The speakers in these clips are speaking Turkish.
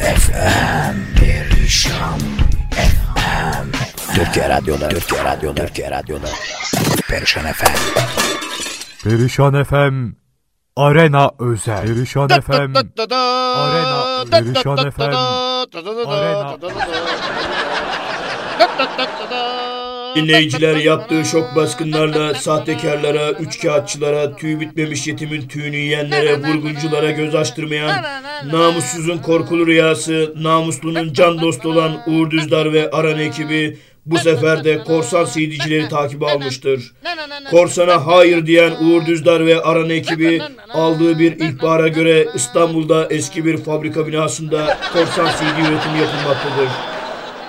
FM Perişan FM Türkiye Radyoları Türkiye Radyoları Türkiye Radyoları Perişan FM Perişan FM Arena özel. Perişan FM Arena. Perişan FM Arena Dinleyiciler yaptığı şok baskınlarla sahtekarlara, üçkağıtçılara, tüy bitmemiş yetimin tüyünü yiyenlere, vurgunculara göz açtırmayan, namussuzun korkulu rüyası, namuslunun can dostu olan Uğur Düzdar ve Aran ekibi bu sefer de korsan CD'cileri takibe almıştır. Korsana hayır diyen Uğur Düzdar ve Aran ekibi aldığı bir ihbara göre İstanbul'da eski bir fabrika binasında korsan CD üretimi yapılmaktadır.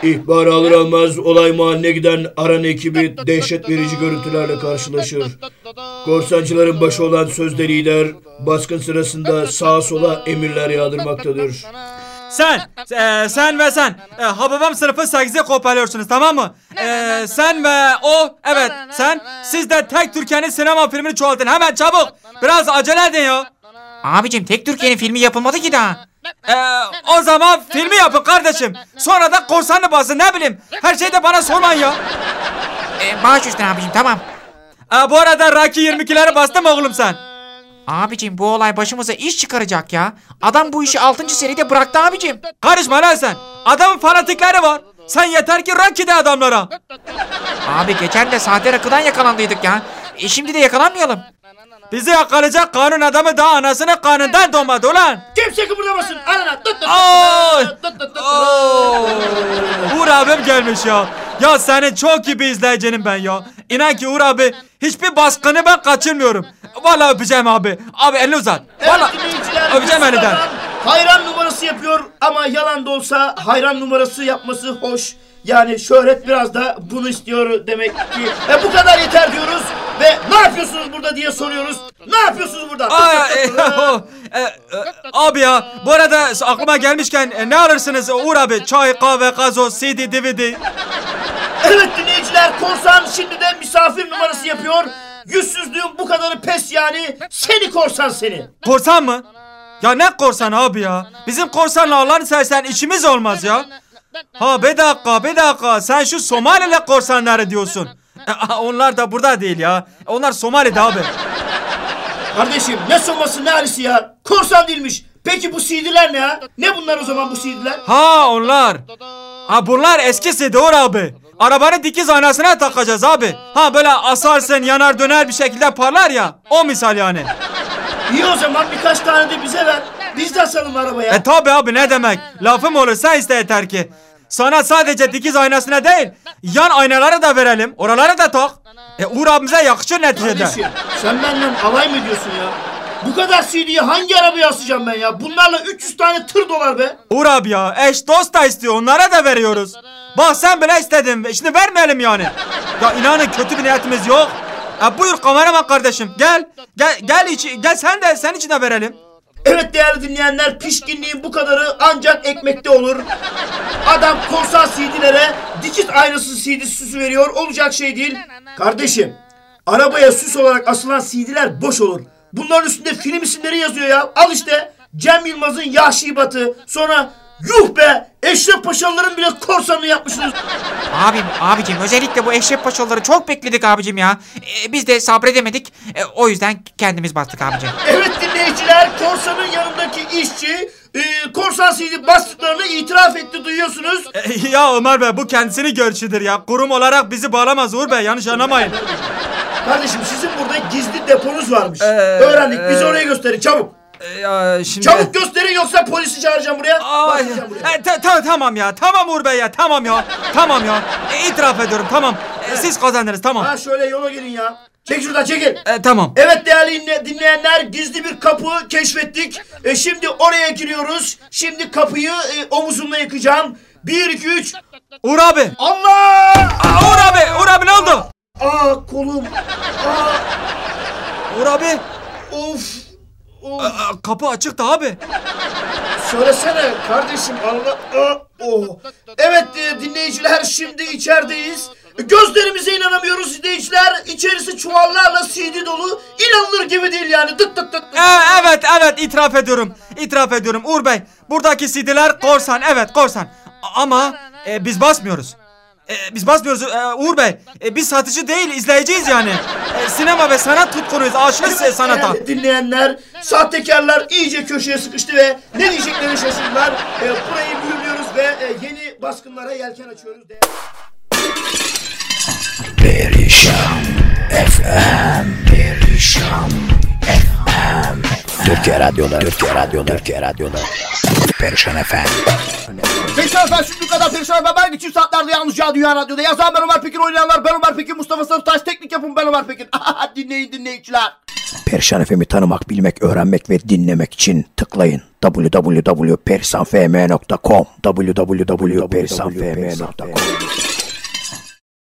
İhbarı alır almaz olay mahalline giden Aran ekibi dehşet verici görüntülerle karşılaşır. Korsancıların başı olan sözde lider baskın sırasında sağa sola emirler yağdırmaktadır. Sen, e, sen ve sen e, Hababam sınıfı 8'i kopyalıyorsunuz tamam mı? E, sen ve o, evet sen siz de tek Türkiye'nin sinema filmini çoğaltın hemen çabuk. Biraz acele edin ya. Abicim tek Türkiye'nin filmi yapılmadı ki daha. E, o zaman filmi yapın kardeşim. Sonra da korsanlı basın ne bileyim. Her şeyi de bana sormayın ya. Ee, baş üstüne abicim tamam. E, bu arada Rocky 22'leri bastın mı oğlum sen? Abicim bu olay başımıza iş çıkaracak ya. Adam bu işi 6. seride bıraktı abicim. Karışma lan sen. Adamın fanatikleri var. Sen yeter ki Rocky de adamlara. Abi geçen de sahte rakıdan yakalandıydık ya. E şimdi de yakalanmayalım. Bizi yakalayacak kanun adamı daha anasının kanından doğmadı ulan. Kimse kıpırdamasın. Arana. Tut, tut, tut, tut, tut, tut. Oo! Uğur abim gelmiş ya. Ya senin çok iyi bir izleyicinim ben ya. İnan ki Uğur abi hiçbir baskını ben kaçırmıyorum. Vallahi öpeceğim abi. Abi elini uzat. Evet Vallahi dinleyiciler öpeceğim elinden. Adam hayran numarası yapıyor ama yalan da olsa hayran numarası yapması hoş. Yani şöhret biraz da bunu istiyor demek ki. E bu kadar yeter diyoruz ve ne yapıyorsunuz burada diye soruyoruz. Ne yapıyorsunuz burada? Aa, e, o, e, e, abi ya bu arada aklıma gelmişken e, ne alırsınız Uğur abi? Çay, kahve, gazoz, CD, DVD. evet dinleyiciler korsan şimdi de misafir numarası yapıyor. Yüzsüzlüğün bu kadarı pes yani. Seni korsan seni. Korsan mı? Ya ne korsan abi ya? Bizim korsanla Allah'ını seversen işimiz olmaz ya. Ha bir dakika bir dakika sen şu Somalili korsanları diyorsun. Onlar da burada değil ya. Onlar Somali'de abi. Kardeşim ne soması ne halisi ya? Korsan değilmiş. Peki bu CD'ler ne ya? Ne bunlar o zaman bu CD'ler? Ha onlar. Ha bunlar eskisi Doğru abi. Arabanın dikiz aynasına takacağız abi. Ha böyle asarsın yanar döner bir şekilde parlar ya. O misal yani. İyi o zaman birkaç tane de bize ver. Biz de asalım arabaya. E tabi abi ne demek. Lafım olursa iste yeter ki. Sana sadece dikiz aynasına değil, yan aynaları da verelim. Oraları da tak. E Uğur abimize yakışır neticede. Kardeşim sen benden alay mı ediyorsun ya? Bu kadar CD'yi hangi arabaya asacağım ben ya? Bunlarla 300 tane tır dolar be. Uğur abi ya eş dost da istiyor onlara da veriyoruz. Bak sen bile istedin şimdi vermeyelim yani. Ya inanın kötü bir niyetimiz yok. E buyur kameraman kardeşim gel. Gel gel içi, gel sen de sen için de verelim. Evet değerli dinleyenler pişkinliğin bu kadarı ancak ekmekte olur. Adam korsan CD'lere dikiz aynası CD süsü veriyor. Olacak şey değil. Kardeşim arabaya süs olarak asılan CD'ler boş olur. Bunların üstünde film isimleri yazıyor ya. Al işte Cem Yılmaz'ın Yahşi Batı. Sonra yuh be Eşref Paşalıların bile korsanını yapmışsınız. Abim, abicim özellikle bu Eşref Paşalıları çok bekledik abicim ya. Ee, biz de sabredemedik. Ee, o yüzden kendimiz bastık abicim. Evet dinleyiciler korsanın yanındaki işçi e, korsan CD bastıklarını itiraf etti duyuyorsunuz. E, ya Ömer Bey bu kendisini görüşüdür ya. Kurum olarak bizi bağlamaz Uğur Bey yanlış anlamayın. Kardeşim sizin burada gizli deponuz varmış. Ee, Öğrendik. Biz e- oraya gösterin çabuk. E, ya şimdi... Çabuk gösterin yoksa polisi çağıracağım buraya. Ay, Basacağım buraya. e, ta- ta- tamam ya tamam Uğur Bey ya tamam ya tamam ya E, itiraf ediyorum tamam E, siz kazandınız tamam Ha şöyle yola gelin ya. Çek şuradan çekil. E, tamam Evet değerli dinle- dinleyenler gizli bir kapı keşfettik. E, şimdi oraya giriyoruz. Şimdi kapıyı e, omuzumla yıkacağım. 1 2 3. Uğur abi Allah! Aa, Uğur abi Uğur abi ne oldu Aa kolum. Aa Uğur abi of. Of. Aa, kapı açıktı abi Söylesene kardeşim Allah. Aa, oh. Evet e, dinleyiciler şimdi içerideyiz. Gözlerimize inanamıyoruz dinleyiciler. İçerisi çuvallarla CD dolu. İnanılır gibi değil yani. Tık tık tık. E, evet Evet itiraf ediyorum. İtiraf ediyorum Uğur Bey. Buradaki CD'ler korsan evet korsan. Ama e, biz basmıyoruz. E, biz basmıyoruz e, Uğur Bey. E, biz satıcı değil izleyiciyiz yani. E, sinema ve sanat tutkunuyuz aşığız e, sanata. Değerli dinleyenler, sahtekarlar iyice köşeye sıkıştı ve ne diyeceklerini şaşırdılar. E, burayı mühürlüyoruz ve e, yeni baskınlara yelken açıyoruz. Perişan FM Perişan FM Türkiye Radyoları Türkiye Radyoları Türkiye Radyoları Perişan FM Perişan efendim şimdi kadar perişan efendim. Ben geçim saatlerde yalnızca Dünya Radyo'da. Yazan ben Ömer Pekin, oynayanlar ben Ömer Pekin, Mustafa Sarıtaş, teknik yapım ben Ömer Pekin. dinleyin dinleyiciler. Perişan FM'i tanımak, bilmek, öğrenmek ve dinlemek için tıklayın www.perisanfm.com www.perisanfm.com